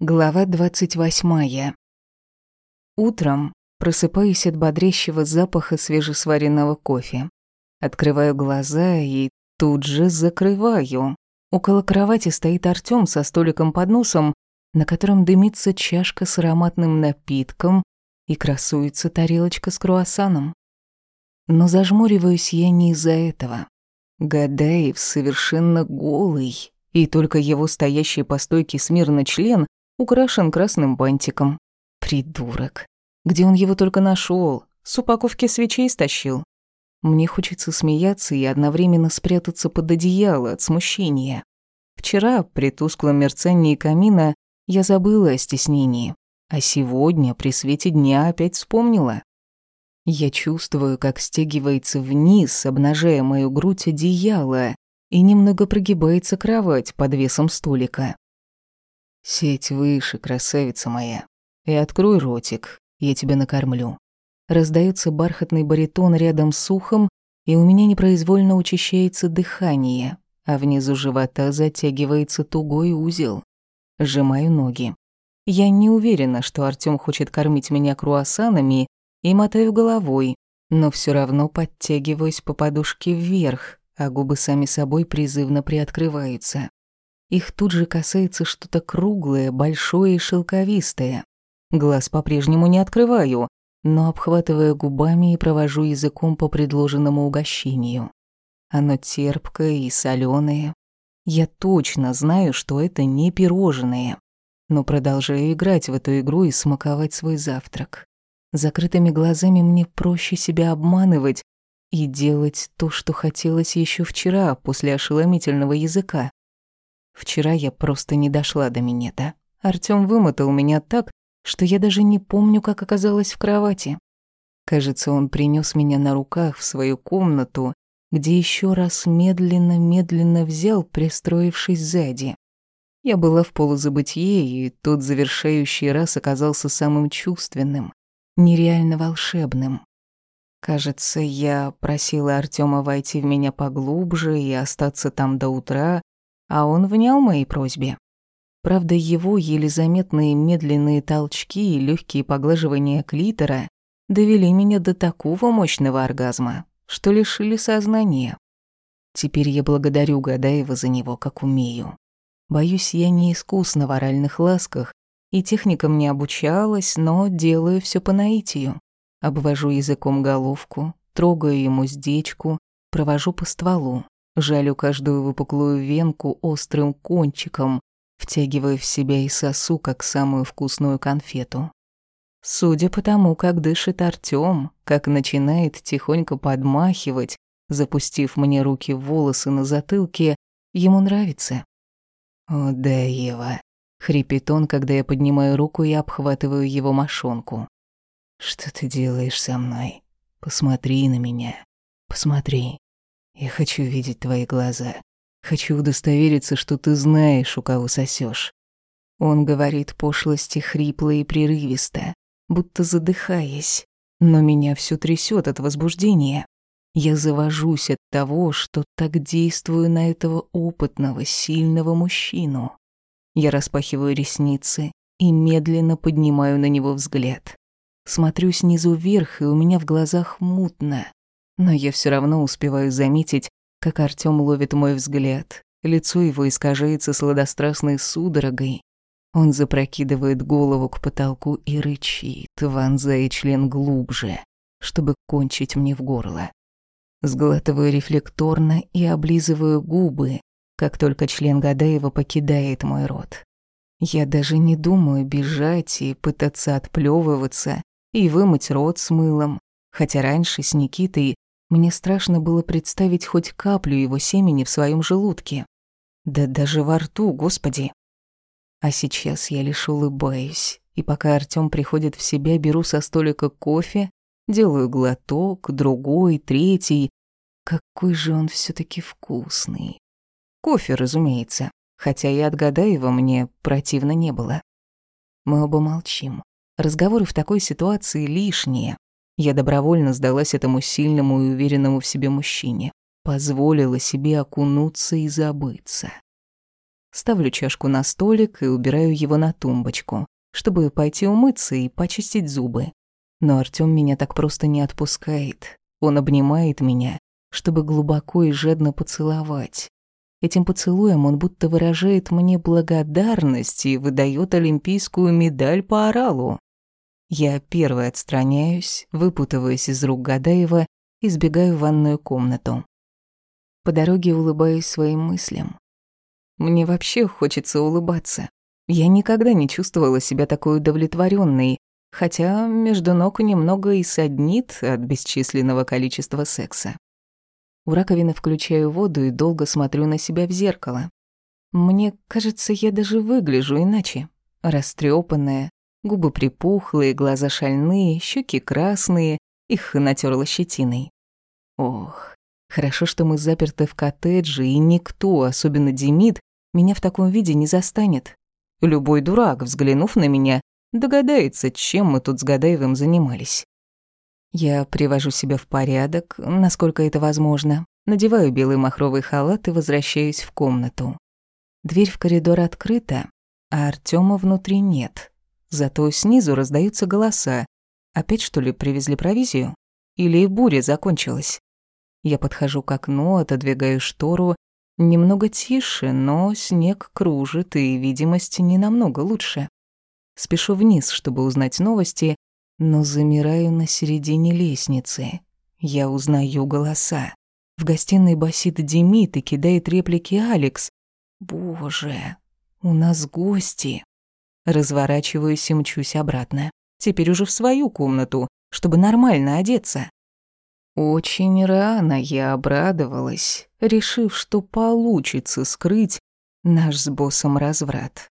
Глава двадцать восьмая. Утром просыпаюсь от бодрящего запаха свежесваренного кофе. Открываю глаза и тут же закрываю. Около кровати стоит Артём со столиком под носом, на котором дымится чашка с ароматным напитком и красуется тарелочка с круассаном. Но зажмуриваюсь я не из-за этого. Гадаев совершенно голый, и только его стоящий по стойке смирно член украшен красным бантиком. Придурок. Где он его только нашел? С упаковки свечей стащил. Мне хочется смеяться и одновременно спрятаться под одеяло от смущения. Вчера, при тусклом мерцании камина, я забыла о стеснении, а сегодня, при свете дня, опять вспомнила. Я чувствую, как стягивается вниз, обнажая мою грудь одеяло, и немного прогибается кровать под весом столика. «Сеть выше, красавица моя. И открой ротик, я тебя накормлю». Раздается бархатный баритон рядом с ухом, и у меня непроизвольно учащается дыхание, а внизу живота затягивается тугой узел. Сжимаю ноги. Я не уверена, что Артём хочет кормить меня круассанами, и мотаю головой, но все равно подтягиваюсь по подушке вверх, а губы сами собой призывно приоткрываются. Их тут же касается что-то круглое, большое и шелковистое. Глаз по-прежнему не открываю, но обхватываю губами и провожу языком по предложенному угощению. Оно терпкое и соленое. Я точно знаю, что это не пирожные, но продолжаю играть в эту игру и смаковать свой завтрак. Закрытыми глазами мне проще себя обманывать и делать то, что хотелось еще вчера после ошеломительного языка. Вчера я просто не дошла до минета. Артём вымотал меня так, что я даже не помню, как оказалась в кровати. Кажется, он принес меня на руках в свою комнату, где еще раз медленно-медленно взял, пристроившись сзади. Я была в полузабытье, и тот завершающий раз оказался самым чувственным, нереально волшебным. Кажется, я просила Артёма войти в меня поглубже и остаться там до утра, а он внял моей просьбе. Правда, его еле заметные медленные толчки и легкие поглаживания клитора довели меня до такого мощного оргазма, что лишили сознания. Теперь я благодарю Гадаева за него, как умею. Боюсь, я не искусна в оральных ласках, и техникам не обучалась, но делаю все по наитию. Обвожу языком головку, трогаю ему здечку, провожу по стволу, Жалю каждую выпуклую венку острым кончиком, втягивая в себя и сосу, как самую вкусную конфету. Судя по тому, как дышит Артём, как начинает тихонько подмахивать, запустив мне руки в волосы на затылке, ему нравится. «О, да, Ева», — хрипит он, когда я поднимаю руку и обхватываю его мошонку. «Что ты делаешь со мной? Посмотри на меня. Посмотри. Я хочу видеть твои глаза. Хочу удостовериться, что ты знаешь, у кого сосешь. Он говорит пошлости хрипло и прерывисто, будто задыхаясь, но меня все трясет от возбуждения. Я завожусь от того, что так действую на этого опытного, сильного мужчину. Я распахиваю ресницы и медленно поднимаю на него взгляд. Смотрю снизу вверх, и у меня в глазах мутно. Но я все равно успеваю заметить, как Артём ловит мой взгляд. Лицо его искажается сладострастной судорогой. Он запрокидывает голову к потолку и рычит, вонзая член глубже, чтобы кончить мне в горло. Сглатываю рефлекторно и облизываю губы, как только член Гадаева покидает мой рот. Я даже не думаю бежать и пытаться отплёвываться и вымыть рот с мылом, хотя раньше с Никитой мне страшно было представить хоть каплю его семени в своем желудке. Да даже во рту, господи. А сейчас я лишь улыбаюсь, и пока Артём приходит в себя, беру со столика кофе, делаю глоток, другой, третий. Какой же он все таки вкусный. Кофе, разумеется, хотя и от Гадаева мне противно не было. Мы оба молчим. Разговоры в такой ситуации лишние. Я добровольно сдалась этому сильному и уверенному в себе мужчине. Позволила себе окунуться и забыться. Ставлю чашку на столик и убираю его на тумбочку, чтобы пойти умыться и почистить зубы. Но Артём меня так просто не отпускает. Он обнимает меня, чтобы глубоко и жадно поцеловать. Этим поцелуем он будто выражает мне благодарность и выдает олимпийскую медаль по оралу. Я первой отстраняюсь, выпутываясь из рук Гадаева и сбегаю в ванную комнату. По дороге улыбаюсь своим мыслям. Мне вообще хочется улыбаться. Я никогда не чувствовала себя такой удовлетворенной, хотя между ног немного и саднит от бесчисленного количества секса. У раковины включаю воду и долго смотрю на себя в зеркало. Мне кажется, я даже выгляжу иначе. Растрепанная, губы припухлые, глаза шальные, щеки красные, их натерла щетиной. Ох, хорошо, что мы заперты в коттедже, и никто, особенно Демид, меня в таком виде не застанет. Любой дурак, взглянув на меня, догадается, чем мы тут с Гадаевым занимались. Я привожу себя в порядок, насколько это возможно, надеваю белый махровый халат и возвращаюсь в комнату. Дверь в коридор открыта, а Артема внутри нет. Зато снизу раздаются голоса. Опять, что ли, привезли провизию? Или буря закончилась? Я подхожу к окну, отодвигаю штору. Немного тише, но снег кружит, и видимость не намного лучше. Спешу вниз, чтобы узнать новости, но замираю на середине лестницы. Я узнаю голоса. В гостиной басит Демид и кидает реплики Алекс. «Боже, у нас гости!» Разворачиваюсь и мчусь обратно. Теперь уже в свою комнату, чтобы нормально одеться. Очень рано я обрадовалась, решив, что получится скрыть наш с боссом разврат.